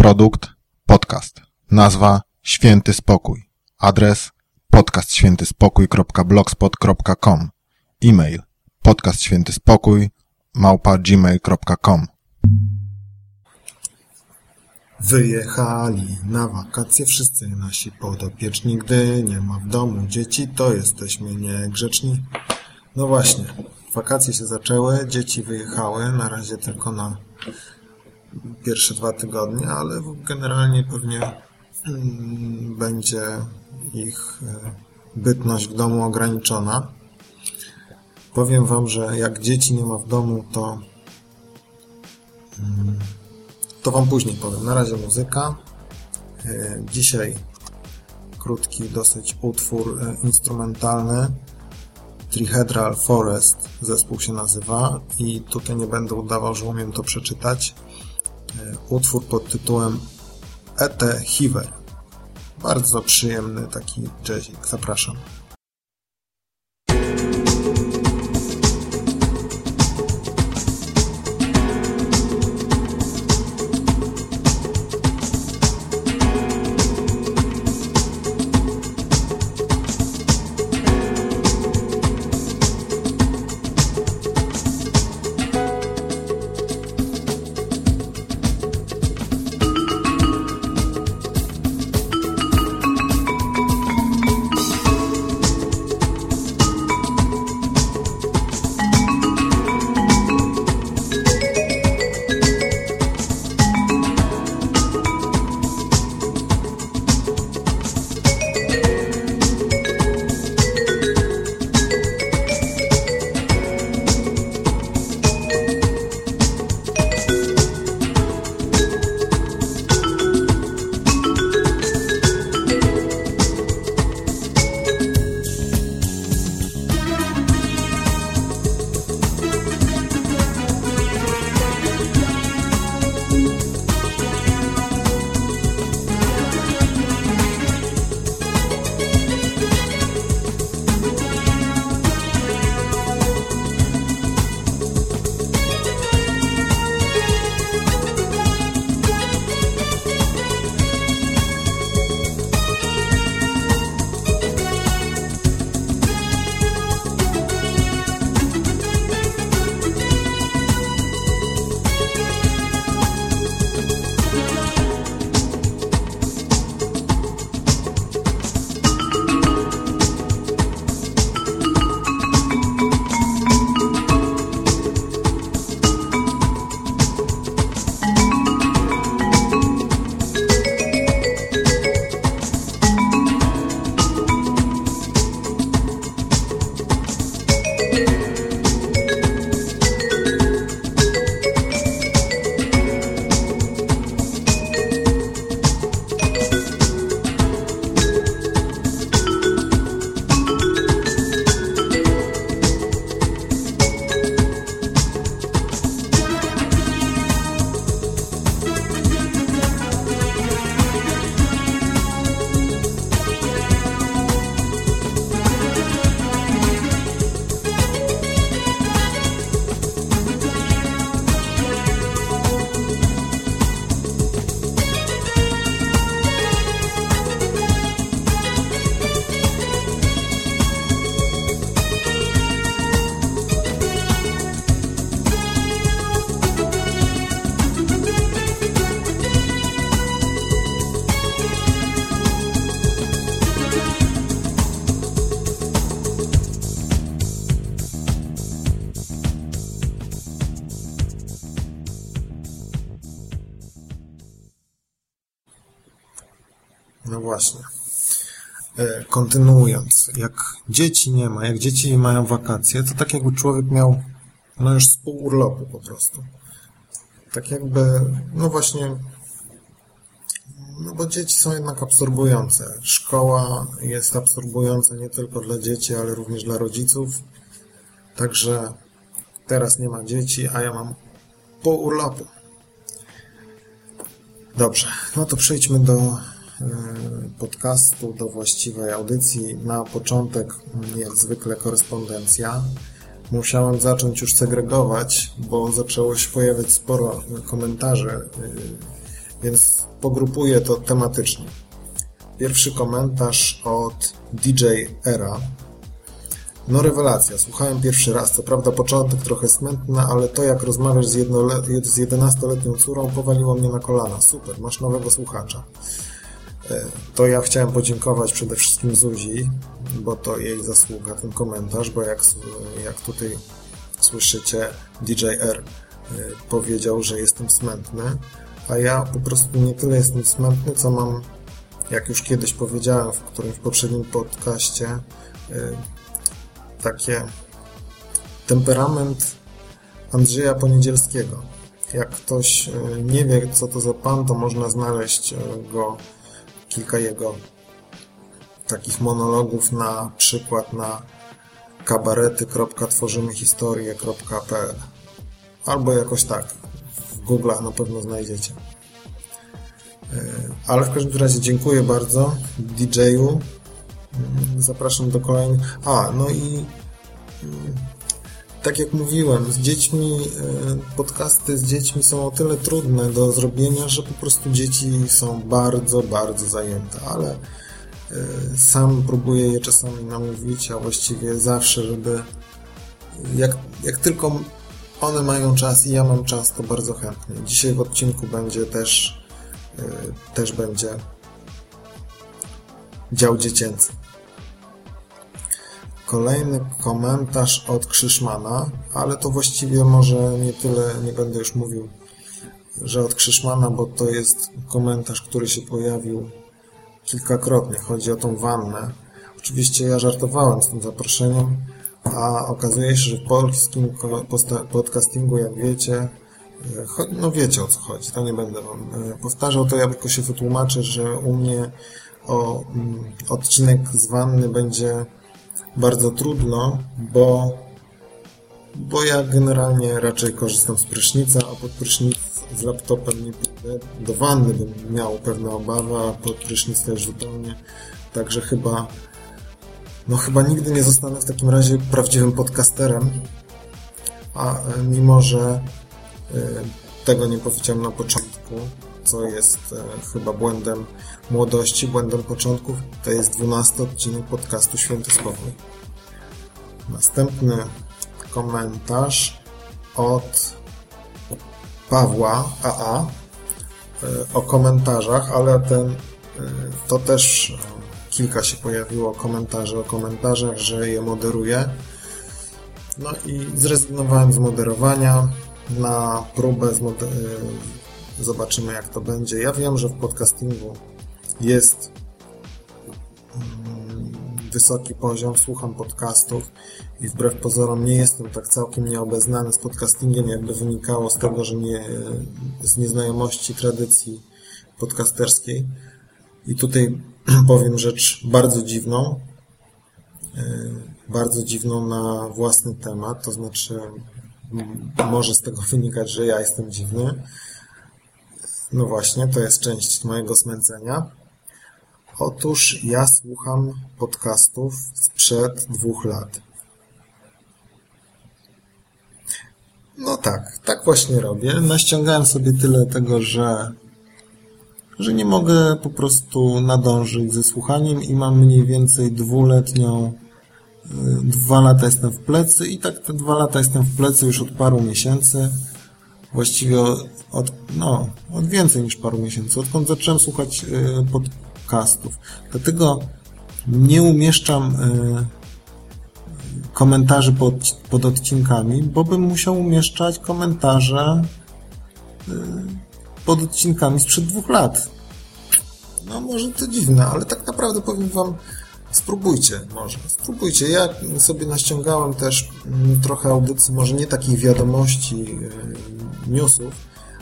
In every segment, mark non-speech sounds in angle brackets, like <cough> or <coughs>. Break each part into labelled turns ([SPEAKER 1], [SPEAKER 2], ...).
[SPEAKER 1] Produkt podcast. Nazwa Święty Spokój. Adres podcastświętyspokój.blogspot.com. E-mail podcastświętyspokój małpa gmail.com.
[SPEAKER 2] Wyjechali na wakacje wszyscy nasi podopieczni, gdy nie ma w domu dzieci, to jesteśmy niegrzeczni. No właśnie, wakacje się zaczęły, dzieci wyjechały, na razie tylko na pierwsze dwa tygodnie, ale generalnie pewnie mm, będzie ich e, bytność w domu ograniczona. Powiem Wam, że jak dzieci nie ma w domu, to mm, to Wam później powiem. Na razie muzyka. E, dzisiaj krótki dosyć utwór e, instrumentalny. Trihedral Forest zespół się nazywa i tutaj nie będę udawał, że umiem to przeczytać. E, utwór pod tytułem Ete Hiver. Bardzo przyjemny taki jazzik. Zapraszam. No właśnie. E, kontynuując, jak dzieci nie ma, jak dzieci mają wakacje, to tak jakby człowiek miał no już z pół urlopu po prostu. Tak jakby, no właśnie, no bo dzieci są jednak absorbujące. Szkoła jest absorbująca nie tylko dla dzieci, ale również dla rodziców. Także teraz nie ma dzieci, a ja mam pół urlopu. Dobrze, no to przejdźmy do podcastu, do właściwej audycji. Na początek, jak zwykle, korespondencja. Musiałem zacząć już segregować, bo zaczęło się pojawiać sporo komentarzy więc pogrupuję to tematycznie. Pierwszy komentarz od DJ Era. No rewelacja, słuchałem pierwszy raz, co prawda początek trochę smętny, ale to jak rozmawiasz z, z 11-letnią córą powaliło mnie na kolana. Super, masz nowego słuchacza. E, to ja chciałem podziękować przede wszystkim Zuzi, bo to jej zasługa, ten komentarz, bo jak, jak tutaj słyszycie, DJ R e, powiedział, że jestem smętny, a ja po prostu nie tyle jestem smętny, co mam, jak już kiedyś powiedziałem w którymś poprzednim podcaście, e, takie temperament Andrzeja Poniedzielskiego. Jak ktoś nie wie, co to za pan, to można znaleźć go kilka jego takich monologów na przykład na kabarety.tworzymy historię.pl albo jakoś tak w Google'ach na pewno znajdziecie. E, ale w każdym razie dziękuję bardzo DJ-u. Mm, zapraszam do kolejnych. A, no i mm, tak jak mówiłem, z dziećmi, e, podcasty z dziećmi są o tyle trudne do zrobienia, że po prostu dzieci są bardzo, bardzo zajęte, ale e, sam próbuję je czasami namówić, a właściwie zawsze, żeby jak, jak tylko one mają czas i ja mam czas, to bardzo chętnie. Dzisiaj w odcinku będzie też, e, też będzie dział dziecięcy. Kolejny komentarz od Krzyszmana, ale to właściwie może nie tyle, nie będę już mówił, że od Krzyszmana, bo to jest komentarz, który się pojawił kilkakrotnie. Chodzi o tą wannę. Oczywiście ja żartowałem z tym zaproszeniem, a okazuje się, że w polskim podcastingu, jak wiecie, no wiecie o co chodzi, to nie będę wam e, powtarzał, to ja tylko się wytłumaczę, że u mnie o, mm, odcinek z wanny będzie bardzo trudno, bo, bo ja generalnie raczej korzystam z prysznica, a pod prysznic z laptopem nie pójdę. Do wanny bym miał pewne obawy, a pod prysznic też zupełnie. Także chyba no chyba nigdy nie zostanę w takim razie prawdziwym podcasterem, a e, mimo, że e, tego nie powiedziałem na początku, co jest e, chyba błędem młodości, błędem początków. To jest 12 odcinek podcastu Święty Spokój. Następny komentarz od Pawła AA e, o komentarzach, ale ten, e, to też kilka się pojawiło komentarzy o komentarzach, że je moderuję. No i zrezygnowałem z moderowania na próbę Zobaczymy, jak to będzie. Ja wiem, że w podcastingu jest mm, wysoki poziom, słucham podcastów i wbrew pozorom nie jestem tak całkiem nieobeznany z podcastingiem, jakby wynikało z tego, że nie, z nieznajomości tradycji podcasterskiej. I tutaj <clears throat> powiem rzecz bardzo dziwną, e, bardzo dziwną na własny temat, to znaczy może z tego wynikać, że ja jestem dziwny, no właśnie, to jest część mojego smęcenia. Otóż ja słucham podcastów sprzed dwóch lat. No tak, tak właśnie robię. Naściągałem sobie tyle tego, że, że nie mogę po prostu nadążyć ze słuchaniem i mam mniej więcej dwuletnią y, dwa lata jestem w plecy i tak te dwa lata jestem w plecy już od paru miesięcy właściwie od, no, od więcej niż paru miesięcy, odkąd zacząłem słuchać y, podcastów. Dlatego nie umieszczam y, komentarzy pod, pod odcinkami, bo bym musiał umieszczać komentarze y, pod odcinkami sprzed dwóch lat. No może to dziwne, ale tak naprawdę powiem Wam, Spróbujcie może, spróbujcie. Ja sobie naściągałem też mm, trochę audycji, może nie takich wiadomości, e, newsów,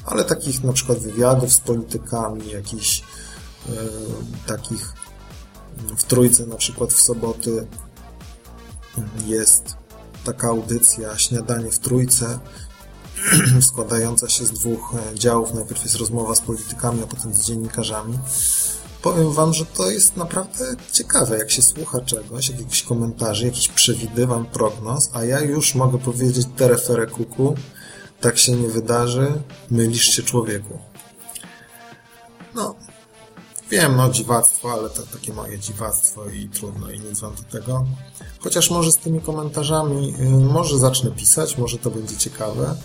[SPEAKER 2] ale takich na przykład wywiadów z politykami, jakichś e, takich w Trójce na przykład w soboty jest taka audycja Śniadanie w Trójce <clears throat> składająca się z dwóch e, działów. Najpierw jest rozmowa z politykami, a potem z dziennikarzami powiem Wam, że to jest naprawdę ciekawe, jak się słucha czegoś, jakichś komentarzy, jakichś przewidywań, prognoz, a ja już mogę powiedzieć terefere kuku, tak się nie wydarzy, mylisz się człowieku. No, wiem, no dziwactwo, ale to takie moje dziwactwo i trudno i nic wam do tego. Chociaż może z tymi komentarzami, y, może zacznę pisać, może to będzie ciekawe.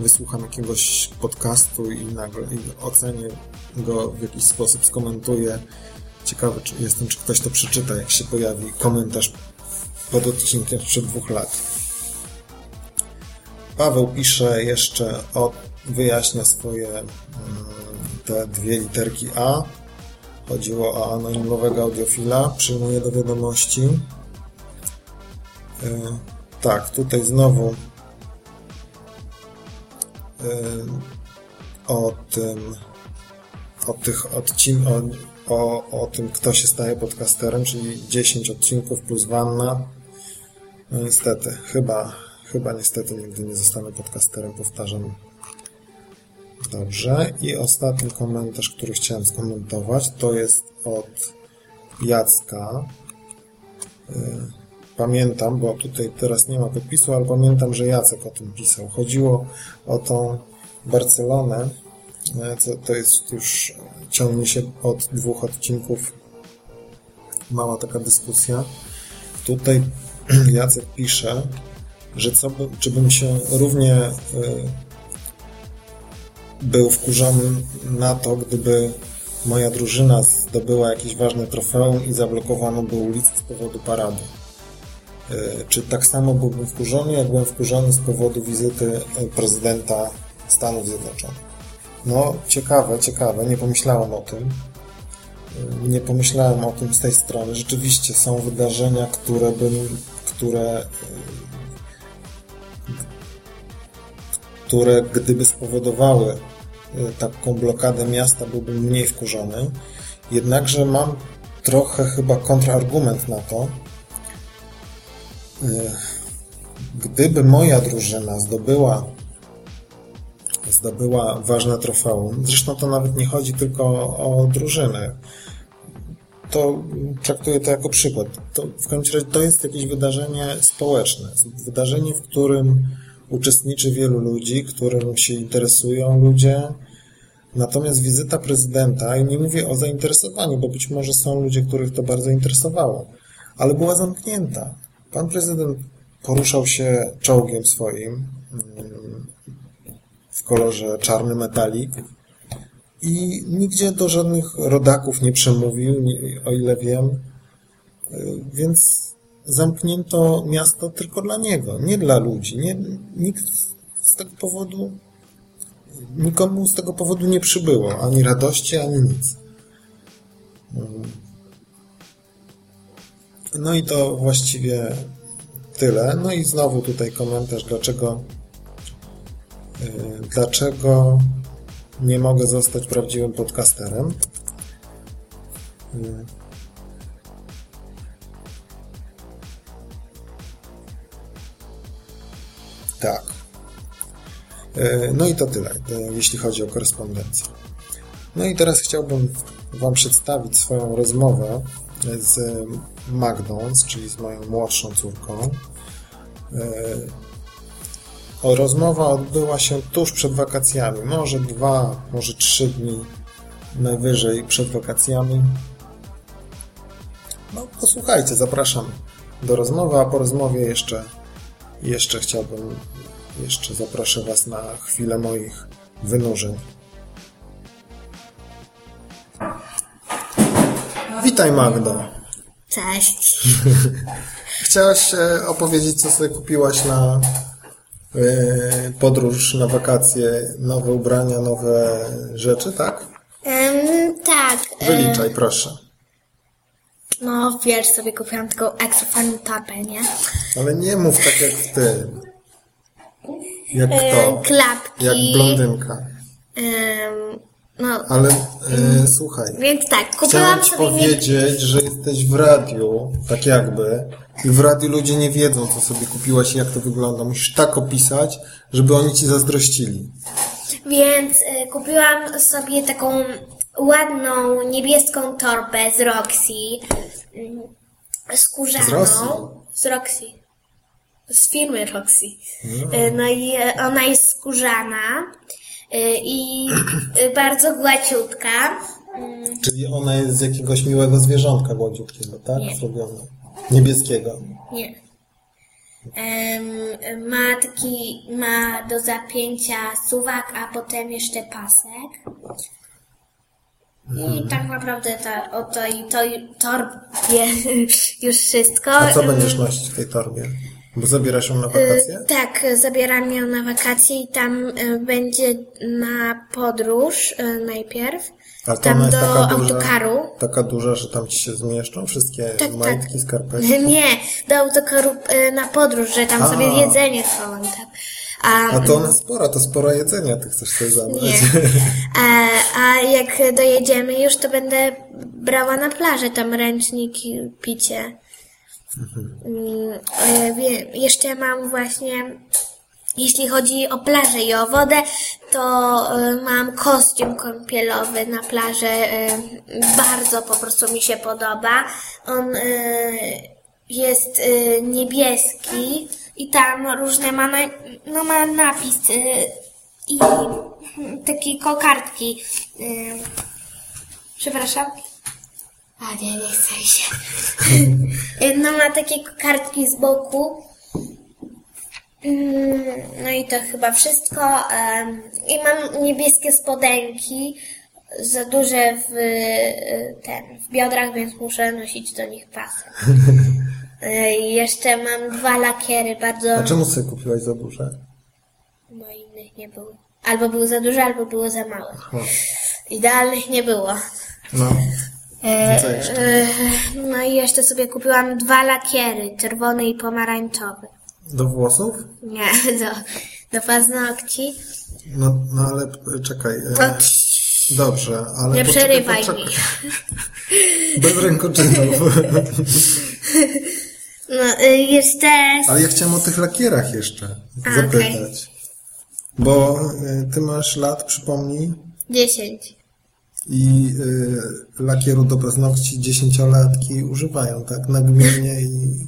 [SPEAKER 2] Wysłucham jakiegoś podcastu i nagle i ocenię go w jakiś sposób, skomentuję. Ciekawy czy jestem, czy ktoś to przeczyta, jak się pojawi komentarz pod odcinkiem sprzed dwóch lat. Paweł pisze jeszcze o, wyjaśnia swoje mm, te dwie literki A. Chodziło o anonimowego audiofila. Przyjmuje do wiadomości. Yy, tak, tutaj znowu yy, o tym o tych odcin o, o, o tym, kto się staje podcasterem, czyli 10 odcinków plus wanna. No niestety, chyba Chyba niestety nigdy nie zostanę podcasterem, powtarzam. Dobrze. I ostatni komentarz, który chciałem skomentować, to jest od Jacka. Y, pamiętam, bo tutaj teraz nie ma podpisu, ale pamiętam, że Jacek o tym pisał. Chodziło o tą Barcelonę, co to jest już, ciągnie się od dwóch odcinków mała taka dyskusja. Tutaj <clears throat> Jacek pisze, że co by, czy bym się równie y, był wkurzony na to, gdyby moja drużyna zdobyła jakieś ważne trofeum i zablokowano by ulicę z powodu parady. Y, czy tak samo byłbym wkurzony, jak byłem wkurzony z powodu wizyty prezydenta Stanów Zjednoczonych? No, ciekawe, ciekawe, nie pomyślałem o tym. Nie pomyślałem o tym z tej strony. Rzeczywiście są wydarzenia, które bym, które które gdyby spowodowały e, taką blokadę miasta, byłbym mniej wkurzony. Jednakże mam trochę chyba kontrargument na to. E, gdyby moja drużyna zdobyła zdobyła ważne trofeum, zresztą to nawet nie chodzi tylko o drużynę, to traktuję to jako przykład. To w końcu to jest jakieś wydarzenie społeczne. Wydarzenie, w którym uczestniczy wielu ludzi, którym się interesują ludzie. Natomiast wizyta prezydenta, i nie mówię o zainteresowaniu, bo być może są ludzie, których to bardzo interesowało, ale była zamknięta. Pan prezydent poruszał się czołgiem swoim mm, w kolorze czarny metalik i nigdzie do żadnych rodaków nie przemówił, o ile wiem. Więc zamknięto miasto tylko dla niego, nie dla ludzi. Nie, nikt z tego powodu, nikomu z tego powodu nie przybyło ani radości, ani nic. No i to właściwie tyle. No i znowu tutaj komentarz, dlaczego yy, dlaczego nie mogę zostać prawdziwym podcasterem. Tak. E, no i to tyle, jeśli chodzi o korespondencję. No i teraz chciałbym Wam przedstawić swoją rozmowę z Magdą, czyli z moją młodszą córką. E, rozmowa odbyła się tuż przed wakacjami, może dwa, może trzy dni najwyżej przed wakacjami. No, posłuchajcie, zapraszam do rozmowy, a po rozmowie jeszcze jeszcze chciałbym, jeszcze zaproszę Was na chwilę moich wynurzeń. Witaj Magdo.
[SPEAKER 3] Cześć. <laughs>
[SPEAKER 2] Chciałaś e, opowiedzieć, co sobie kupiłaś na e, podróż, na wakacje, nowe ubrania, nowe rzeczy, tak?
[SPEAKER 3] Um, tak.
[SPEAKER 2] Wyliczaj, proszę.
[SPEAKER 3] No, wiesz, sobie kupiłam taką ekstra fajną torbę, nie?
[SPEAKER 2] Ale nie mów tak jak w tym. Jak
[SPEAKER 3] E,
[SPEAKER 2] kto?
[SPEAKER 3] klapki.
[SPEAKER 2] Jak blondynka.
[SPEAKER 3] Em, no,
[SPEAKER 2] Ale e, słuchaj.
[SPEAKER 3] więc tak,
[SPEAKER 2] Chciałem
[SPEAKER 3] kupiłam
[SPEAKER 2] ci
[SPEAKER 3] sobie...
[SPEAKER 2] powiedzieć, że jesteś w radiu, tak jakby, i w radiu ludzie nie wiedzą, co sobie kupiłaś i jak to wygląda. Musisz tak opisać, żeby oni ci zazdrościli.
[SPEAKER 3] Więc e, kupiłam sobie taką ładną niebieską torbę z Roxy. mm, Skórzaną.
[SPEAKER 2] Z Rosji?
[SPEAKER 3] Z Roxy. Z firmy Roxy. E, No i e, ona jest skórzana e, i <clears throat> bardzo gładziutka.
[SPEAKER 2] Czyli ona jest z jakiegoś miłego zwierzątka gładziutkiego, tak?
[SPEAKER 3] Nie.
[SPEAKER 2] Zrobione. Niebieskiego.
[SPEAKER 3] Nie. Ma taki, ma do zapięcia suwak, a potem jeszcze pasek. I tak naprawdę ta, o to i to torbie <laughs> już wszystko.
[SPEAKER 2] A co będziesz nosić w tej torbie? Bo zabierasz ją na wakacje?
[SPEAKER 3] Y, Tak, zabieram ją na wakacje i tam y, będzie na podróż y, najpierw.
[SPEAKER 2] To
[SPEAKER 3] tam do
[SPEAKER 2] taka duża,
[SPEAKER 3] autokaru.
[SPEAKER 2] taka duża, że tam ci się zmieszczą wszystkie
[SPEAKER 3] Tak,
[SPEAKER 2] majtki,
[SPEAKER 3] tak.
[SPEAKER 2] skarpetki?
[SPEAKER 3] Nie, do autokaru na podróż, że tam
[SPEAKER 2] A.
[SPEAKER 3] sobie jedzenie chowam, tak. A,
[SPEAKER 2] A to ona spora, to sporo jedzenia ty chcesz sobie zabrać.
[SPEAKER 3] nie. A, a jak dojedziemy już, to będę brała na plażę tam ręcznik i picie. Mm, e, Jeszcze mam właśnie, jeśli chodzi o plażę i o wodę, to e, mam kostium kąpielowy na plażę. e, Bardzo po prostu mi się podoba. On jest niebieski i tam różne ma, na, no ma napis e, i takie kokardki. e, Przepraszam. A nie, nie chcę się. <laughs> No ma takie kartki z boku. Mm, No i to chyba wszystko. I mam niebieskie spodenki. Za duże w, y, ten, w biodrach, więc muszę nosić do nich pasek. <laughs> I jeszcze mam dwa lakiery, bardzo...
[SPEAKER 2] A czemu sobie kupiłaś za duże?
[SPEAKER 3] Bo innych nie było. Albo były za duże, albo były za małe. Idealnych nie było.
[SPEAKER 2] No. I co jeszcze?
[SPEAKER 3] E, No i jeszcze sobie kupiłam dwa lakiery, czerwony i pomarańczowy.
[SPEAKER 2] Do włosów?
[SPEAKER 3] Nie, <laughs> do, do paznokci.
[SPEAKER 2] No, no ale p- czekaj. e,
[SPEAKER 3] No,
[SPEAKER 2] Dobrze, ale
[SPEAKER 3] nie
[SPEAKER 2] poczekaj,
[SPEAKER 3] przerywaj
[SPEAKER 2] poczekaj.
[SPEAKER 3] mi.
[SPEAKER 2] Bez rękoczynów. <laughs> <laughs>
[SPEAKER 3] No, y, jeszcze...
[SPEAKER 2] Ale ja chciałem o tych lakierach jeszcze
[SPEAKER 3] A,
[SPEAKER 2] zapytać. Bo y, ty masz lat, przypomnij,
[SPEAKER 3] 10.
[SPEAKER 2] i y, lakieru do paznokci dziesięciolatki używają, tak? Nagminnie i...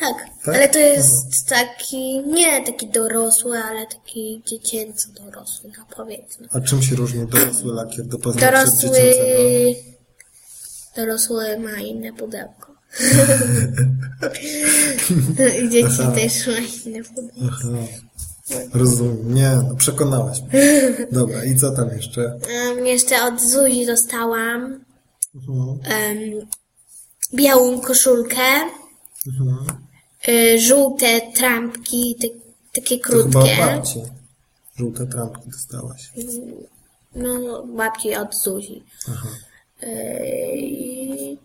[SPEAKER 3] Tak,
[SPEAKER 2] Tak?
[SPEAKER 3] ale to jest taki, nie taki dorosły, ale taki dziecięco dorosły, no powiedzmy.
[SPEAKER 2] A czym się różni dorosły lakier do paznokci
[SPEAKER 3] Dorosły... Dorosły ma inne pudełko. I dzieci też ma inne pudełko.
[SPEAKER 2] Aha. Rozumiem. Nie, no przekonałaś mnie. Dobra, i co tam jeszcze?
[SPEAKER 3] Em, jeszcze od Zuzi dostałam
[SPEAKER 2] Mhm.
[SPEAKER 3] em, białą koszulkę,
[SPEAKER 2] Mhm.
[SPEAKER 3] y, żółte trampki, te, takie
[SPEAKER 2] To
[SPEAKER 3] krótkie.
[SPEAKER 2] babci. Żółte trampki dostałaś.
[SPEAKER 3] No, babci od Zuzi.
[SPEAKER 2] Aha.
[SPEAKER 3] Y,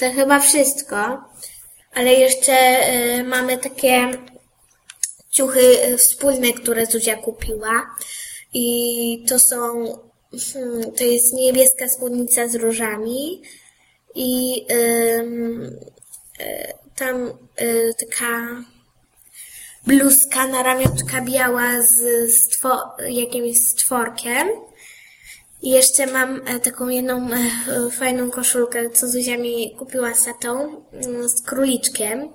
[SPEAKER 3] to chyba wszystko. Ale jeszcze y, mamy takie ciuchy y, wspólne, które Zuzia kupiła. I to są, hmm, to jest niebieska spódnica z różami. I ym, y, tam y, taka bluzka na ramionczka biała z stwo- jakimś stworkiem. I jeszcze mam e, taką jedną e, fajną koszulkę, co Zuzia mi kupiła z tatą, mm, z króliczkiem.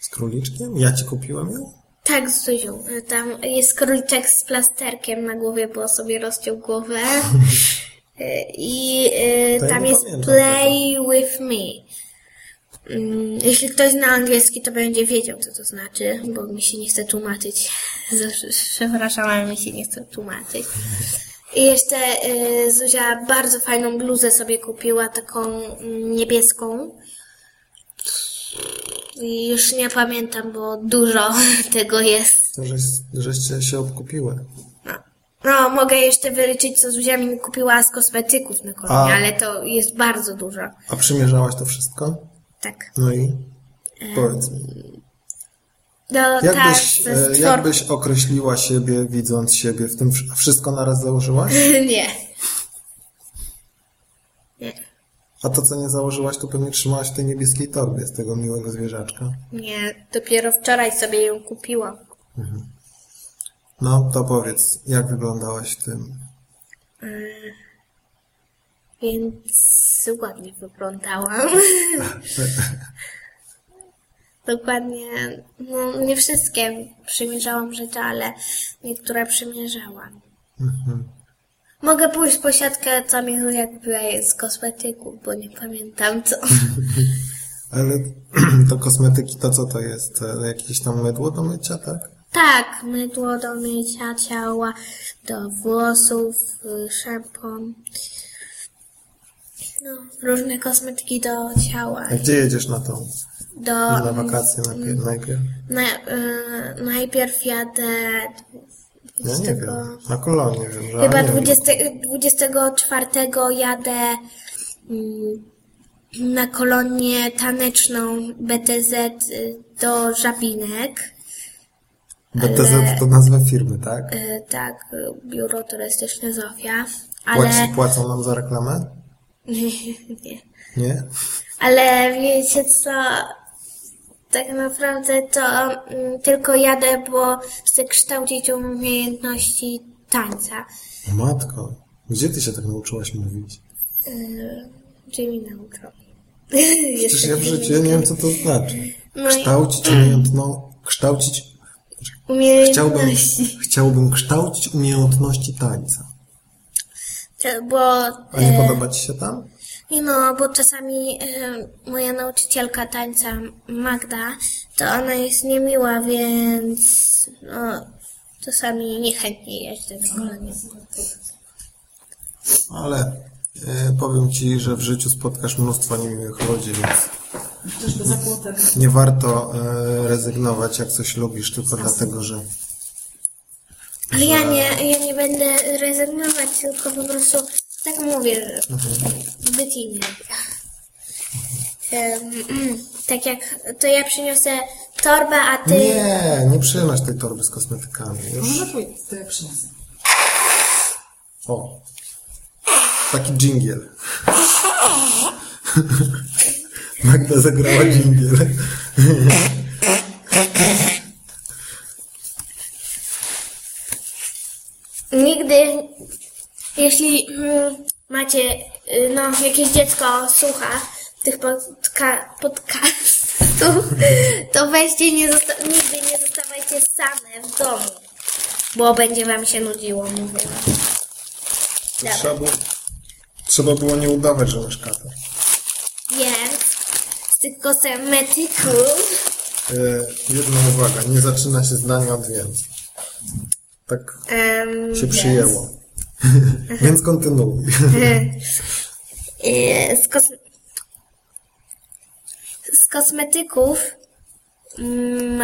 [SPEAKER 2] Z króliczkiem? Ja ci kupiłam ją?
[SPEAKER 3] Tak, z Zuzią. E, Tam jest króliczek z plasterkiem na głowie, bo sobie rozciął głowę. <laughs> I
[SPEAKER 2] ja
[SPEAKER 3] tam
[SPEAKER 2] nie
[SPEAKER 3] jest
[SPEAKER 2] pamiętam
[SPEAKER 3] play with me. Mm, Jeśli ktoś zna angielski, to będzie wiedział, co to znaczy, bo mi się nie chce tłumaczyć. <laughs> Przepraszam, ale mi się nie chce tłumaczyć. I jeszcze y, Zuzia bardzo fajną bluzę sobie kupiła, taką niebieską. I już nie pamiętam, bo dużo <laughs> tego jest.
[SPEAKER 2] Żeś, żeście się obkupiły.
[SPEAKER 3] No. no, mogę jeszcze wyliczyć, co Zuzia mi kupiła z kosmetyków na kolonie, ale to jest bardzo dużo.
[SPEAKER 2] A przymierzałaś to wszystko?
[SPEAKER 3] Tak.
[SPEAKER 2] No i powiedz mi.
[SPEAKER 3] Tak,
[SPEAKER 2] Jakbyś,
[SPEAKER 3] ze
[SPEAKER 2] e, jakbyś określiła siebie, widząc siebie w tym wszystko naraz założyłaś? <laughs>
[SPEAKER 3] nie. Nie.
[SPEAKER 2] A to, co nie założyłaś, to pewnie trzymałaś w tej niebieskiej torbie z tego miłego zwierzaczka.
[SPEAKER 3] Nie, dopiero wczoraj sobie ją kupiłam.
[SPEAKER 2] No, to powiedz, jak wyglądałaś w tym?
[SPEAKER 3] Więc ładnie wyglądałam. <laughs> <laughs> Dokładnie, no nie wszystkie przymierzałam rzeczy, ale niektóre przymierzałam.
[SPEAKER 2] Mhm.
[SPEAKER 3] Mogę pójść po siatkę, co mi Zuzia kupiła jest z kosmetyków, bo nie pamiętam co. <laughs>
[SPEAKER 2] Ale <clears throat> to kosmetyki, to co to jest? E, Jakieś tam mydło do mycia, tak?
[SPEAKER 3] Tak, mydło do mycia ciała, do włosów, y, szampon. No, różne kosmetyki do ciała.
[SPEAKER 2] A gdzie jedziesz na tą?
[SPEAKER 3] Do,
[SPEAKER 2] Na wakacje najpierw? najpierw?
[SPEAKER 3] na, y, najpierw jadę
[SPEAKER 2] Ja nie wiem. Na kolonie wiem.
[SPEAKER 3] Chyba
[SPEAKER 2] nie wiem.
[SPEAKER 3] 20, 24 jadę mm, na kolonię taneczną BTZ y, do Żabinek.
[SPEAKER 2] BTZ
[SPEAKER 3] ale-
[SPEAKER 2] to nazwa firmy, tak?
[SPEAKER 3] Y, Tak, biuro turystyczne Zofia. Ale,
[SPEAKER 2] Płaci, płacą nam za reklamę? <laughs>
[SPEAKER 3] nie.
[SPEAKER 2] Nie?
[SPEAKER 3] ale wiecie co, tak naprawdę to mm, tylko jadę, bo chcę kształcić umiejętności tańca.
[SPEAKER 2] Matko, gdzie ty się tak nauczyłaś mówić?
[SPEAKER 3] Jimmy nauczył.
[SPEAKER 2] Przecież ja w życiu ja nie wiem, co to znaczy.
[SPEAKER 3] No i-
[SPEAKER 2] Kształcić umiejętną... Kształcić... Chciałbym,
[SPEAKER 3] Umiejętności.
[SPEAKER 2] chciałbym kształcić umiejętności tańca.
[SPEAKER 3] To- Bo,
[SPEAKER 2] A nie
[SPEAKER 3] e,
[SPEAKER 2] podoba ci się tam?
[SPEAKER 3] No, bo czasami e, moja nauczycielka tańca Magda, to ona jest niemiła, więc no, czasami niechętnie jeżdżę na kolonie.
[SPEAKER 2] Ale e, powiem ci, że w życiu spotkasz mnóstwo niemiłych ludzi, więc nie warto e, rezygnować, jak coś lubisz, tylko dlatego, że
[SPEAKER 3] Ale ja nie, ja nie będę rezygnować, tylko po prostu tak mówię, że zbyt lubię. Em, Tak jak, to ja przyniosę torbę, a ty...
[SPEAKER 2] nie, nie przynoś tej torby z kosmetykami. Już.
[SPEAKER 4] Może pójdę, to ja przyniosę.
[SPEAKER 2] O, taki dżingiel. <laughs> Magda zagrała dżingiel. <laughs>
[SPEAKER 3] Nigdy, jeśli mm, macie, y, no, jakieś dziecko słucha tych podka, podcastów, to weźcie, nie nigdy nie zostawajcie same w domu, bo będzie wam się nudziło, mówię wam. Dobra.
[SPEAKER 2] Trzeba było, trzeba było nie udawać, że masz katar.
[SPEAKER 3] Więc z tych kosmetyków
[SPEAKER 2] E, jedna uwaga, nie zaczyna się zdania od więc. Tak
[SPEAKER 3] em,
[SPEAKER 2] się przyjęło. <laughs> Więc kontynuuj.
[SPEAKER 3] e, <laughs> z, kos- z kosmetyków mm,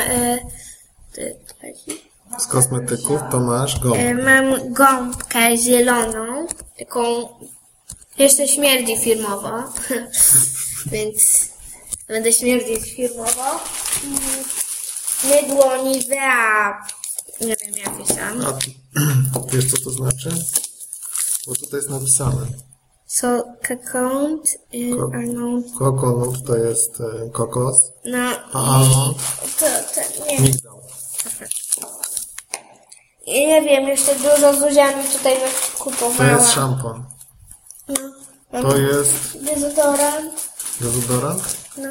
[SPEAKER 3] czekajcie.
[SPEAKER 2] Z kosmetyków to masz go.
[SPEAKER 3] E, mam gąbkę zieloną, taką jeszcze śmierdzi firmowo, <laughs> więc będę śmierdzić firmowo. Mm, Mydło Nivea, nie wiem jakieś tam.
[SPEAKER 2] A <clears throat> wiesz co to znaczy? Bo tutaj jest napisane.
[SPEAKER 3] So, kakont, y,
[SPEAKER 2] Ko-
[SPEAKER 3] almond,
[SPEAKER 2] Kokonut to jest e, kokos,
[SPEAKER 3] no
[SPEAKER 2] a almond
[SPEAKER 3] to, to nie,
[SPEAKER 2] migdał.
[SPEAKER 3] nie wiem, jeszcze dużo Zuzia mi tutaj
[SPEAKER 2] To
[SPEAKER 3] kupowała.
[SPEAKER 2] jest szampon.
[SPEAKER 3] No, mam
[SPEAKER 2] To jest
[SPEAKER 3] dezodorant.
[SPEAKER 2] dezodorant.
[SPEAKER 3] No,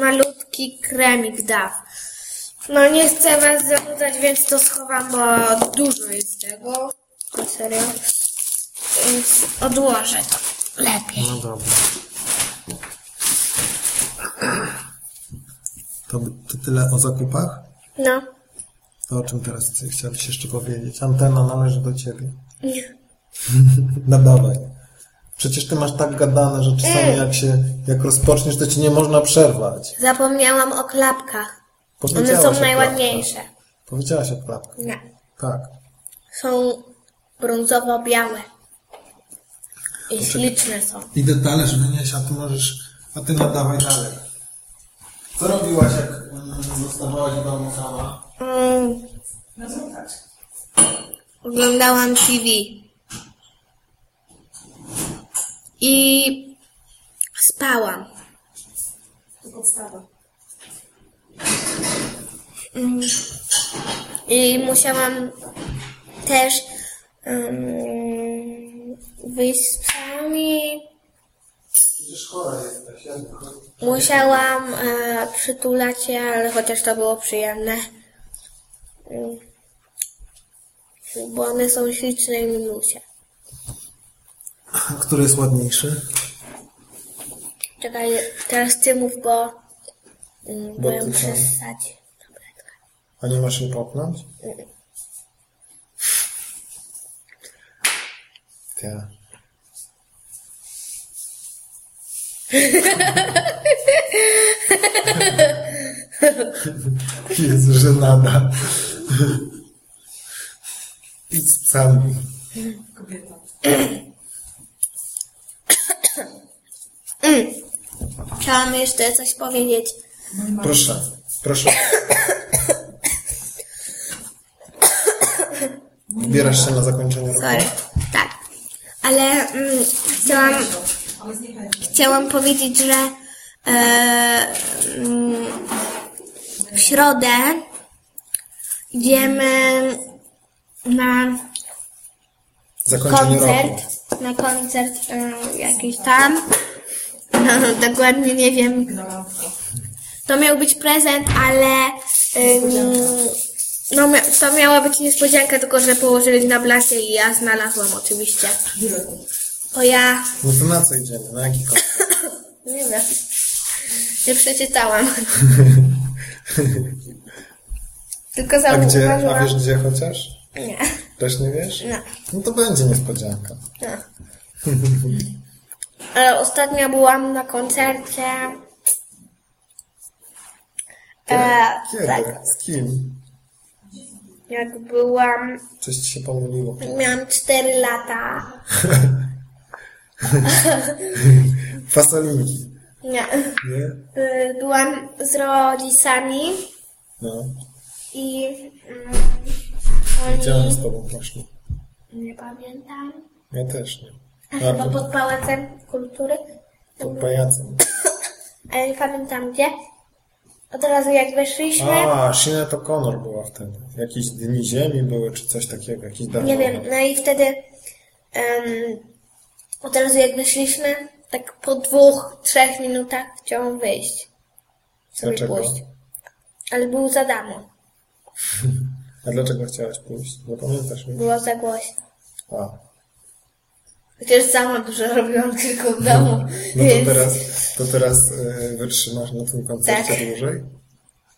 [SPEAKER 3] malutki kremik DAW. No nie chcę was zanudzać, więc to schowam, bo dużo jest tego. Na serio. Więc odłożę to lepiej.
[SPEAKER 2] No dobra. To, to tyle o zakupach?
[SPEAKER 3] No.
[SPEAKER 2] To o czym teraz chcę- chciałbyś jeszcze powiedzieć? Antena należy do ciebie.
[SPEAKER 3] Nie. <laughs>
[SPEAKER 2] Nadawaj. Przecież ty masz tak gadane, że czasami jak się, jak rozpoczniesz, to ci nie można przerwać.
[SPEAKER 3] Zapomniałam o klapkach. One są najładniejsze.
[SPEAKER 2] klapkach. Powiedziałaś o klapkach.
[SPEAKER 3] Nie.
[SPEAKER 2] Tak.
[SPEAKER 3] Są brązowo-białe. I śliczne są.
[SPEAKER 2] I detale, żeby nie a ty możesz, a ty nadawaj dalej. Co robiłaś, jak mm, zostawałaś w domu sama?
[SPEAKER 3] Mm,
[SPEAKER 4] No tak.
[SPEAKER 3] oglądałam TV. I spałam.
[SPEAKER 4] To podstawa.
[SPEAKER 3] I musiałam też um, wyjść z psami.
[SPEAKER 2] Przecież chora jesteś, jak
[SPEAKER 3] Musiałam e, przytulać je, ale chociaż to było przyjemne. Mm. Bo one są śliczne i milusie.
[SPEAKER 2] Który jest ładniejszy?
[SPEAKER 3] Czekaj, teraz ty mów, bo, mm, muszę
[SPEAKER 2] co?
[SPEAKER 3] ssać.
[SPEAKER 2] A nie masz jej popchnąć? Ja. Jezu, żenada. Idź z psami.
[SPEAKER 4] Kobieta.
[SPEAKER 3] Chciałam jeszcze coś powiedzieć.
[SPEAKER 2] Proszę, proszę. Wybierasz się na zakończenie roku?
[SPEAKER 3] Sorry. Tak. Ale mm, chciałam. Chciałam powiedzieć, że e, mm, w środę idziemy na
[SPEAKER 2] Zakończenie roku.
[SPEAKER 3] koncert. Na koncert e, jakiś tam. No, dokładnie nie wiem. To miał być prezent, ale no, to miała być niespodzianka, tylko że położyli na blacie i ja znalazłam oczywiście. Bo ja
[SPEAKER 2] No to na co idziemy? Na jaki koncert? <coughs>
[SPEAKER 3] nie wiem. Nie przeczytałam. <laughs> Tylko
[SPEAKER 2] A gdzie? A
[SPEAKER 3] zauważyłam.
[SPEAKER 2] wiesz gdzie chociaż?
[SPEAKER 3] Nie.
[SPEAKER 2] Też nie wiesz?
[SPEAKER 3] Nie.
[SPEAKER 2] No to będzie niespodzianka.
[SPEAKER 3] nie. Ale ostatnio byłam na koncercie. E,
[SPEAKER 2] Kiedy?
[SPEAKER 3] tak.
[SPEAKER 2] Z kim?
[SPEAKER 3] Jak byłam
[SPEAKER 2] Coś ci się pomyliło.
[SPEAKER 3] Miałam 4 lata. <laughs> <laughs>
[SPEAKER 2] Fasolinki.
[SPEAKER 3] Nie.
[SPEAKER 2] Nie?
[SPEAKER 3] Y, Byłam z rodzicami
[SPEAKER 2] No.
[SPEAKER 3] i mm,
[SPEAKER 2] oni z tobą poszli?
[SPEAKER 3] Nie pamiętam.
[SPEAKER 2] Ja też nie.
[SPEAKER 3] A chyba pod Pałacem Kultury.
[SPEAKER 2] pod pajacem. <laughs>
[SPEAKER 3] A ja nie pamiętam gdzie. Od razu jak weszliśmy,
[SPEAKER 2] A, Sinead O'Connor była wtedy. Jakieś dni ziemi były, czy coś takiego, jakiś darmowy.
[SPEAKER 3] nie wiem, no i wtedy em, od razu jak wyszliśmy, tak po dwóch, trzech minutach chciałam wyjść. Sobie
[SPEAKER 2] Dlaczego?
[SPEAKER 3] pójść. Ale był za darmo. <laughs>
[SPEAKER 2] A dlaczego chciałaś pójść? Nie pamiętasz mnie?
[SPEAKER 3] Było za głośno.
[SPEAKER 2] A.
[SPEAKER 3] Chociaż sama dużo <laughs> robiłam tylko w domu.
[SPEAKER 2] No to
[SPEAKER 3] więc-
[SPEAKER 2] teraz, to teraz y, wytrzymasz na tym koncercie
[SPEAKER 3] Tak.
[SPEAKER 2] dłużej?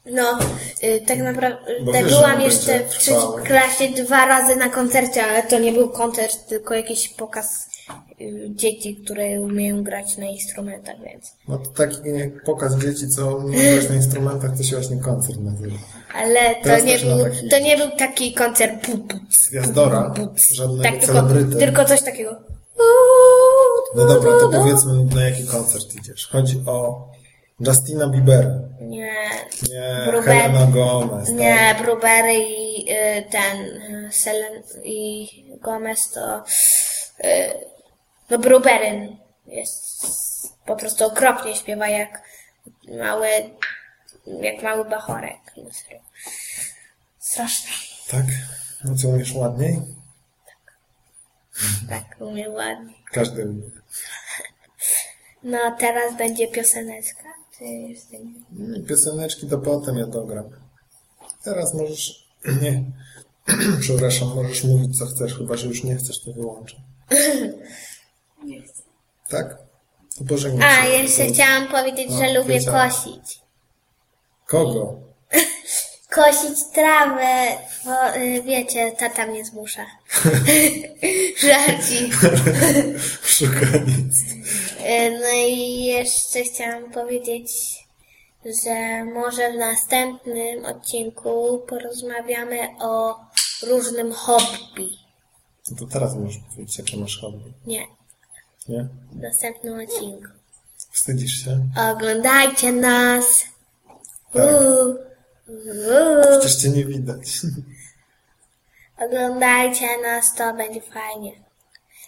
[SPEAKER 3] No, y, tak naprawdę
[SPEAKER 2] Bo
[SPEAKER 3] tak byłam jeszcze w trzeciej klasie dwa razy na koncercie, ale to nie był koncert, tylko jakiś pokaz dzieci, które umieją grać na instrumentach, więc.
[SPEAKER 2] No to taki pokaz dzieci, co umieją grać na instrumentach, to się właśnie koncert nazywa.
[SPEAKER 3] Ale to
[SPEAKER 2] Teraz
[SPEAKER 3] nie, był,
[SPEAKER 2] taki-
[SPEAKER 3] to nie był taki koncert. Pu,
[SPEAKER 2] Gwiazdora, żadnego
[SPEAKER 3] tak, tylko,
[SPEAKER 2] celebryty.
[SPEAKER 3] tylko coś takiego.
[SPEAKER 2] No dobra, to powiedzmy na jaki koncert idziesz. Chodzi o Justina Biebera.
[SPEAKER 3] Nie,
[SPEAKER 2] Nie,
[SPEAKER 3] Bruber-
[SPEAKER 2] Helena Gomez. tak?
[SPEAKER 3] nie, Brubery i y, ten, y, Selen i Gomez to, y, no Bruberyn jest po prostu okropnie śpiewa jak mały, jak mały bachorek. No serio. Straszne.
[SPEAKER 2] Tak? No co umiesz ładniej?
[SPEAKER 3] Tak, umie ładnie.
[SPEAKER 2] Każdy umie.
[SPEAKER 3] No teraz będzie pioseneczka. Czy nie?
[SPEAKER 2] Pioseneczki to potem ja dogram. Teraz możesz... <clears throat> Nie. <clears throat> Przepraszam, możesz mówić co chcesz, chyba że już nie chcesz, to wyłączę. <laughs>
[SPEAKER 3] Nie chcę.
[SPEAKER 2] Tak? To pożegnaj
[SPEAKER 3] A,
[SPEAKER 2] się.
[SPEAKER 3] jeszcze
[SPEAKER 2] To-
[SPEAKER 3] chciałam powiedzieć,
[SPEAKER 2] No,
[SPEAKER 3] że lubię kosić.
[SPEAKER 2] Kogo? <laughs>
[SPEAKER 3] Kosić trawę, bo y, wiecie, tata mnie zmusza. <laughs> Żarci.
[SPEAKER 2] Szukaniec.
[SPEAKER 3] Y, No i jeszcze chciałam powiedzieć, że może w następnym odcinku porozmawiamy o różnym hobby.
[SPEAKER 2] No to teraz możesz powiedzieć, jakie masz hobby.
[SPEAKER 3] Nie,
[SPEAKER 2] Nie?
[SPEAKER 3] w następnym odcinku.
[SPEAKER 2] Wstydzisz się?
[SPEAKER 3] Oglądajcie nas.
[SPEAKER 2] Tak.
[SPEAKER 3] Uuu. Uuu.
[SPEAKER 2] Przecież cię nie widać. <laughs>
[SPEAKER 3] Oglądajcie nas, to będzie fajnie.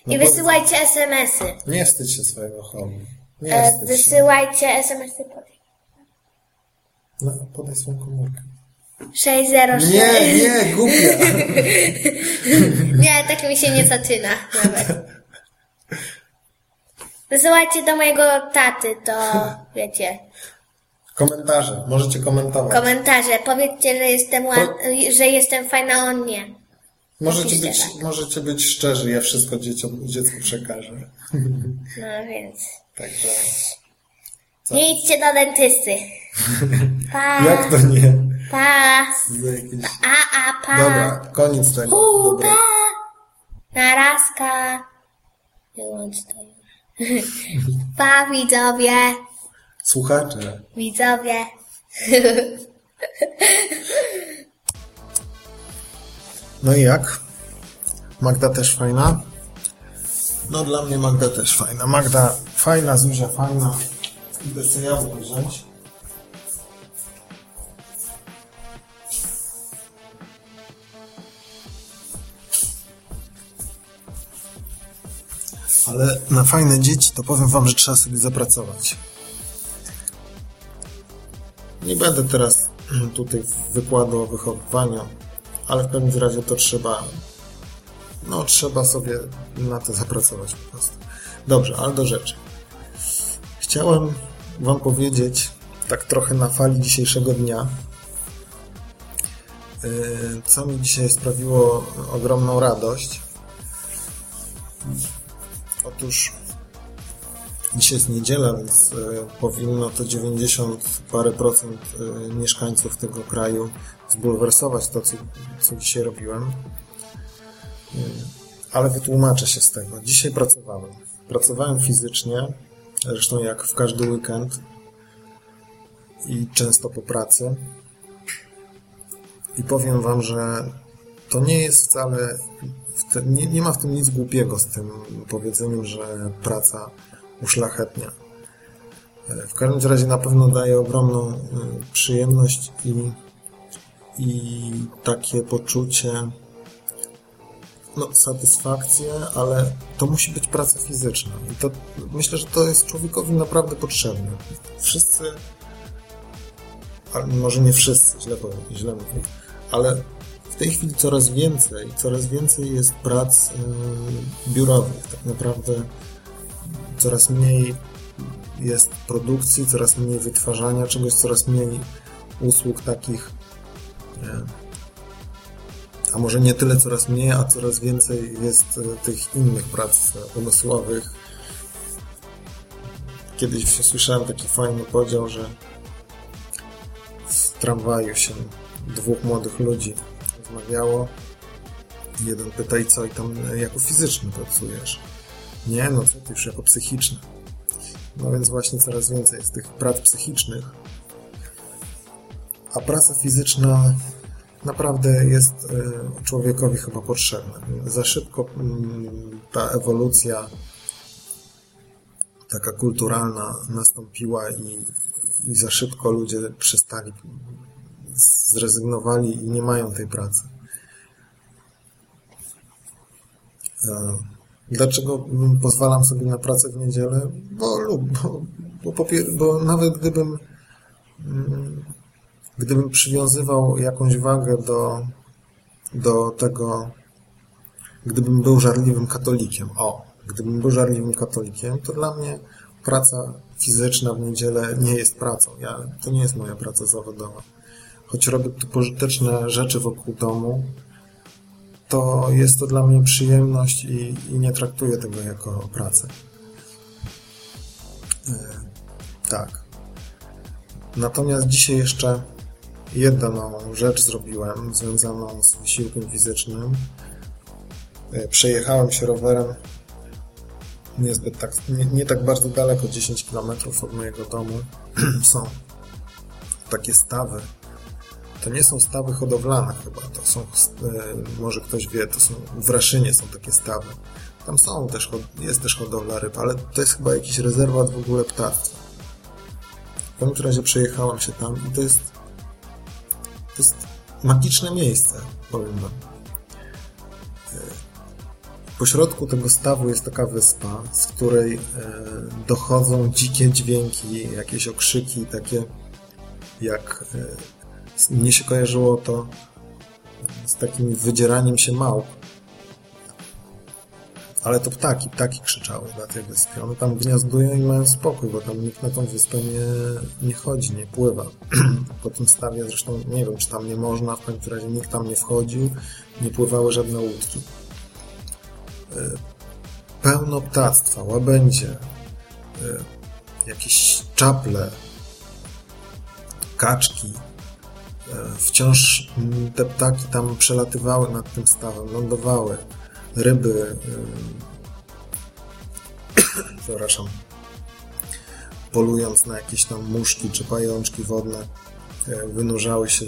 [SPEAKER 2] No
[SPEAKER 3] I
[SPEAKER 2] powiedz-
[SPEAKER 3] wysyłajcie SMS-y.
[SPEAKER 2] Nie wstydź się swojego hobby. Nie
[SPEAKER 3] E,
[SPEAKER 2] wstydź
[SPEAKER 3] wysyłajcie SMS-y
[SPEAKER 2] No, podaj swoją komórkę.
[SPEAKER 3] 606.
[SPEAKER 2] Nie, nie, głupia. <laughs>
[SPEAKER 3] Nie, tak mi się nie zaczyna nawet. <laughs> Wysyłajcie do mojego taty, to <laughs> wiecie.
[SPEAKER 2] Komentarze. Możecie komentować.
[SPEAKER 3] Komentarze. Powiedzcie, że jestem, ład... że jestem fajna, on nie.
[SPEAKER 2] Możecie być,
[SPEAKER 3] tak.
[SPEAKER 2] możecie być szczerzy, ja wszystko dzieciom, dziecku przekażę.
[SPEAKER 3] No więc. <laughs>
[SPEAKER 2] Także,
[SPEAKER 3] Nie idźcie do dentysty. <laughs> Pa.
[SPEAKER 2] jak to nie?
[SPEAKER 3] Pa. A, a, pa.
[SPEAKER 2] Dobra, koniec tego.
[SPEAKER 3] U,
[SPEAKER 2] Dobra.
[SPEAKER 3] pa. Narazka. Wyłącz to. Pa, widzowie.
[SPEAKER 2] Słuchacze.
[SPEAKER 3] Widzowie.
[SPEAKER 2] No i jak? Magda też fajna? No dla mnie Magda też fajna. Magda fajna, Zuzia fajna. Idę sobie jabłko wziąć. Ale na fajne dzieci to powiem wam, że trzeba sobie zapracować. Nie będę teraz tutaj wykładu o wychowywaniu, ale w pewnym razie to trzeba, no trzeba sobie na to zapracować po prostu. Dobrze, ale do rzeczy. Chciałem Wam powiedzieć, tak trochę na fali dzisiejszego dnia, yy, co mi dzisiaj sprawiło ogromną radość. Otóż Dzisiaj jest niedziela, więc y, powinno to 90 parę procent y, mieszkańców tego kraju zbulwersować to, co, co dzisiaj robiłem. Y, ale wytłumaczę się z tego. Dzisiaj pracowałem. Pracowałem fizycznie, zresztą jak w każdy weekend i często po pracy. I powiem Wam, że to nie jest wcale, nie, nie ma w tym nic głupiego z tym powiedzeniem, że praca uszlachetnia. E, W każdym razie na pewno daje ogromną y, przyjemność i, i takie poczucie no, satysfakcję, ale to musi być praca fizyczna. I to myślę, że to jest człowiekowi naprawdę potrzebne. Wszyscy, może nie wszyscy, źle powiem, źle mówię, ale tej chwili coraz więcej, coraz więcej jest prac y, biurowych. Tak naprawdę coraz mniej jest produkcji, coraz mniej wytwarzania czegoś, coraz mniej usług takich, nie, a może nie tyle coraz mniej, a coraz więcej jest e, tych innych prac e, umysłowych. Kiedyś słyszałem taki fajny podział, że w tramwaju się dwóch młodych ludzi rozmawiało. Jeden pyta i co, i tam e, jako fizyczny pracujesz? Nie, no co ty już jako psychiczny. No więc właśnie coraz więcej jest tych prac psychicznych. A praca fizyczna naprawdę jest y, człowiekowi chyba potrzebna. Za szybko mm, ta ewolucja taka kulturalna nastąpiła i, i za szybko ludzie przestali, zrezygnowali i nie mają tej pracy. E, Dlaczego pozwalam sobie na pracę w niedzielę? Bo, bo, bo, bo nawet gdybym mm, gdybym przywiązywał jakąś wagę do, do tego, gdybym był żarliwym katolikiem, o, gdybym był żarliwym katolikiem, to dla mnie praca fizyczna w niedzielę nie jest pracą. Ja, to nie jest moja praca zawodowa. Choć robię tu pożyteczne rzeczy wokół domu, to jest to dla mnie przyjemność i, i nie traktuję tego jako pracę. E, tak. Natomiast dzisiaj jeszcze jedną rzecz zrobiłem związaną z wysiłkiem fizycznym. E, Przejechałem się rowerem niezbyt tak, nie, nie tak bardzo daleko, 10 km od mojego domu. <clears throat> Są takie stawy. To nie są stawy hodowlane chyba, to są, e, może ktoś wie, to są, w Raszynie są takie stawy. Tam są też, jest też hodowla ryb, ale to jest chyba jakiś rezerwat w ogóle ptactwa. W każdym razie przejechałem się tam i to jest to jest magiczne miejsce, powiem wam. Po środku tego stawu jest taka wyspa, z której e, dochodzą dzikie dźwięki, jakieś okrzyki, takie jak e, mnie się kojarzyło to z takim wydzieraniem się małp. Ale to ptaki, ptaki krzyczały na tej wyspie. One tam gniazdują i mają spokój, bo tam nikt na tą wyspę nie, nie chodzi, nie pływa. po tym stawie zresztą nie wiem, czy tam nie można, w każdym razie nikt tam nie wchodził, nie pływały żadne łódki. E, Pełno ptactwa, łabędzie, e, jakieś czaple, kaczki. Wciąż te ptaki tam przelatywały nad tym stawem, lądowały. Ryby, <coughs> przepraszam, polując na jakieś tam muszki czy pajączki wodne, e, wynurzały się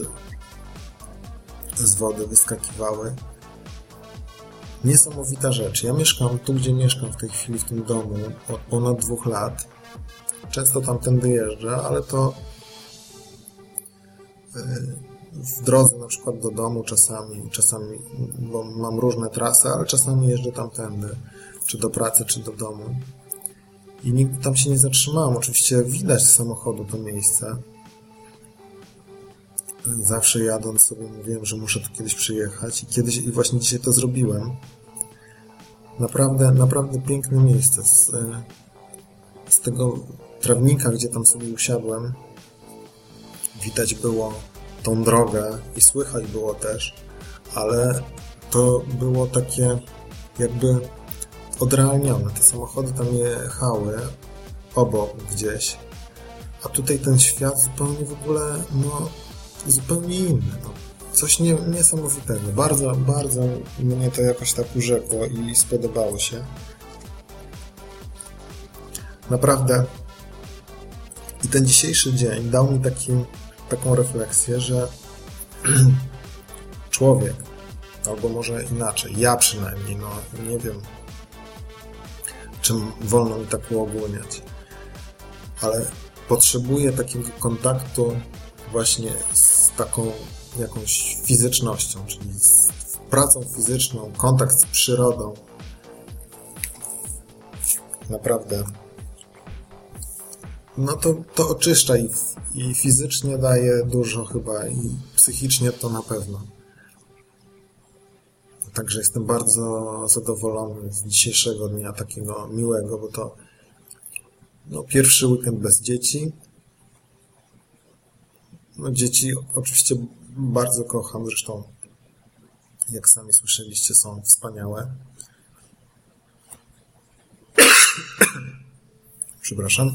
[SPEAKER 2] z wody, wyskakiwały. Niesamowita rzecz. Ja mieszkam tu, gdzie mieszkam w tej chwili, w tym domu, od ponad dwóch lat. Często tamtędy jeżdżę, ale to w drodze na przykład do domu czasami, czasami, bo mam różne trasy, ale czasami jeżdżę tamtędy, czy do pracy, czy do domu. I nigdy tam się nie zatrzymałem. Oczywiście widać z samochodu to miejsce. Zawsze jadąc sobie mówiłem, że muszę tu kiedyś przyjechać i kiedyś i właśnie dzisiaj to zrobiłem. Naprawdę, naprawdę piękne miejsce. Z, z tego trawnika, gdzie tam sobie usiadłem, widać było tą drogę i słychać było też, ale to było takie jakby odrealnione. Te samochody tam jechały obok gdzieś, a tutaj ten świat zupełnie w ogóle, no, zupełnie inny. No. Coś nie, niesamowitego. Bardzo, bardzo mnie to jakoś tak urzekło i spodobało się. Naprawdę. I ten dzisiejszy dzień dał mi taki, taką refleksję, że <clears throat> człowiek, albo może inaczej, ja przynajmniej, no nie wiem, czym wolno mi tak uogólniać, ale potrzebuję takiego kontaktu właśnie z taką jakąś fizycznością, czyli z pracą fizyczną, kontakt z przyrodą. Naprawdę. No to, to oczyszcza i, i fizycznie daje dużo chyba i psychicznie to na pewno. Także jestem bardzo zadowolony z dzisiejszego dnia takiego miłego, bo to no, pierwszy weekend bez dzieci. No, dzieci oczywiście bardzo kocham, zresztą jak sami słyszeliście są wspaniałe. <coughs> Przepraszam,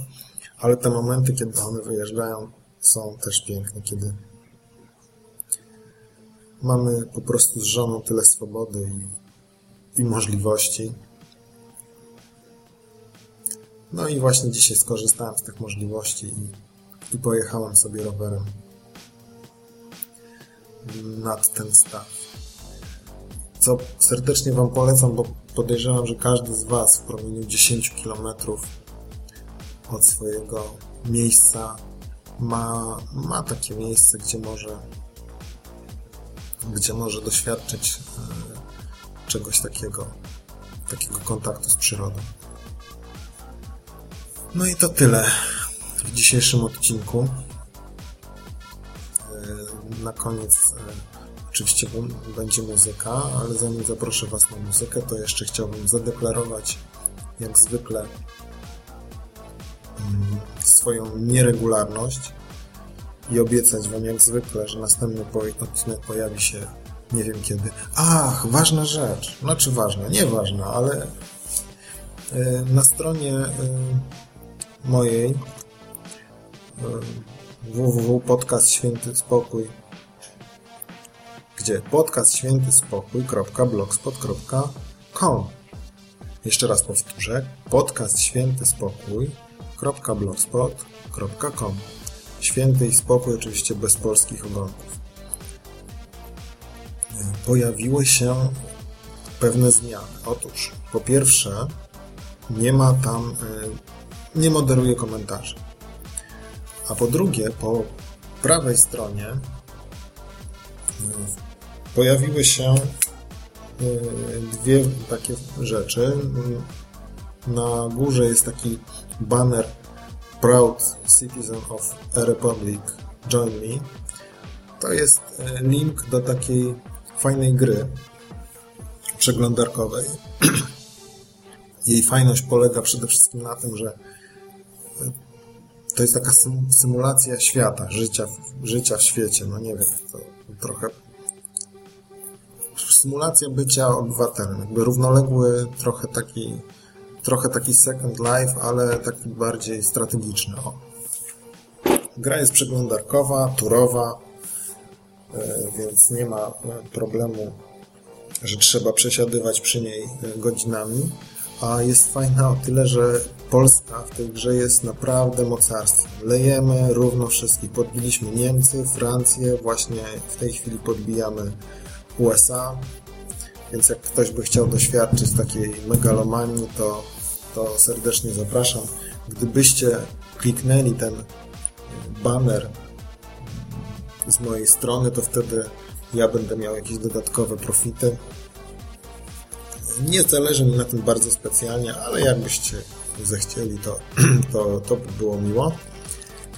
[SPEAKER 2] ale te momenty, kiedy one wyjeżdżają są też piękne, kiedy mamy po prostu z żoną tyle swobody i, i możliwości. No i właśnie dzisiaj skorzystałem z tych możliwości i, i pojechałem sobie rowerem nad ten staw. Co serdecznie Wam polecam, bo podejrzewam, że każdy z Was w promieniu 10 km od swojego miejsca ma, ma takie miejsce, gdzie może gdzie może doświadczyć e, czegoś takiego, takiego kontaktu z przyrodą. No i to tyle w dzisiejszym odcinku. E, na koniec e, oczywiście będzie muzyka, ale zanim zaproszę Was na muzykę, to jeszcze chciałbym zadeklarować jak zwykle swoją nieregularność i obiecać Wam jak zwykle, że następny odcinek pojawi się nie wiem kiedy. Ach, ważna rzecz. Znaczy ważna, nie ważna, ale na stronie mojej www.podcast Święty Spokój gdzie podcastświętyspokój.blogspot.com Jeszcze raz powtórzę podcastświętyspokój.blogspot.com Święty i spokój oczywiście bez polskich ogonków. Pojawiły się pewne zmiany. Otóż, po pierwsze, nie ma tam, e, nie moderuje komentarzy. A po drugie, po prawej stronie e, pojawiły się e, dwie takie rzeczy. Na górze jest taki banner Proud Citizen of a Republic Join Me. To jest e, link do takiej fajnej gry przeglądarkowej. <clears throat> Jej fajność polega przede wszystkim na tym, że to jest taka sym- symulacja świata, życia, życia w świecie. No nie wiem, to trochę symulacja bycia obywatelem, jakby równoległy trochę taki trochę taki Second Life, ale taki bardziej strategiczny. O. Gra jest przeglądarkowa, turowa, e, więc nie ma e, problemu, że trzeba przesiadywać przy niej e, godzinami, a jest fajna o tyle, że Polska w tej grze jest naprawdę mocarstwem. Lejemy równo wszystkich. Podbiliśmy Niemcy, Francję, właśnie w tej chwili podbijamy USA, więc jak ktoś by chciał doświadczyć takiej megalomanii, to, to serdecznie zapraszam. Gdybyście kliknęli ten banner z mojej strony, to wtedy ja będę miał jakieś dodatkowe profity. Nie zależy mi na tym bardzo specjalnie, ale jakbyście zechcieli, to, <clears throat> to, to by było miło.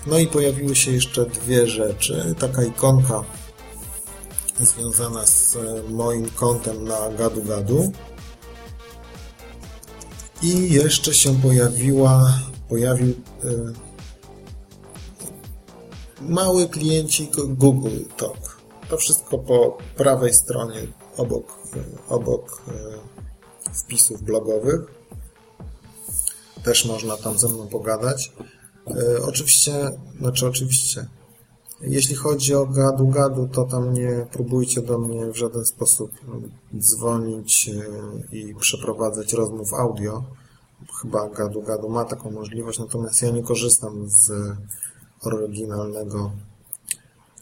[SPEAKER 2] No i pojawiły się jeszcze dwie rzeczy. Taka ikonka związana z moim kontem na Gadu Gadu. I jeszcze się pojawiła, pojawił e, mały kliencik Google Talk. To wszystko po prawej stronie obok, obok e, wpisów blogowych. Też można tam ze mną pogadać. E, Oczywiście, znaczy oczywiście, jeśli chodzi o gadu gadu, to tam nie próbujcie do mnie w żaden sposób dzwonić e, i przeprowadzać rozmów audio. Chyba gadu gadu ma taką możliwość, natomiast ja nie korzystam z oryginalnego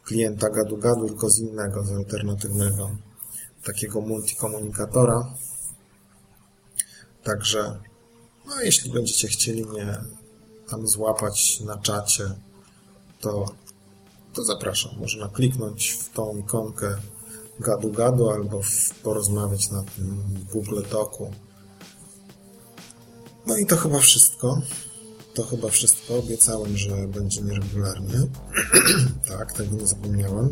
[SPEAKER 2] klienta gadu gadu, tylko z innego, z alternatywnego takiego multikomunikatora. Także, no jeśli będziecie chcieli mnie tam złapać na czacie, to to zapraszam. Można kliknąć w tą ikonkę gadu gadu albo porozmawiać na tym Google Talku. No i to chyba wszystko. To chyba wszystko. Obiecałem, że będzie nieregularnie. <clears throat> tak, tego nie zapomniałem.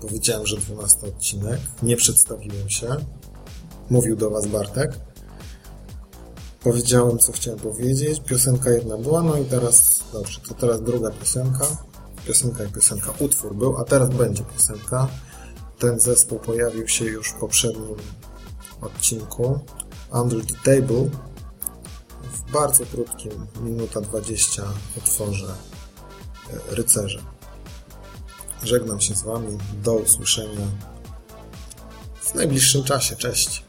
[SPEAKER 2] Powiedziałem, że 12 odcinek. Nie przedstawiłem się. Mówił do Was Bartek. Powiedziałem, co chciałem powiedzieć. Piosenka jedna była, no i teraz, dobrze, to teraz druga piosenka piosenka i piosenka utwór był, a teraz będzie piosenka. Ten zespół pojawił się już w poprzednim odcinku Under the Table w bardzo krótkim, minuta 20 utworze e, Rycerze. Żegnam się z Wami, do usłyszenia w najbliższym czasie. Cześć!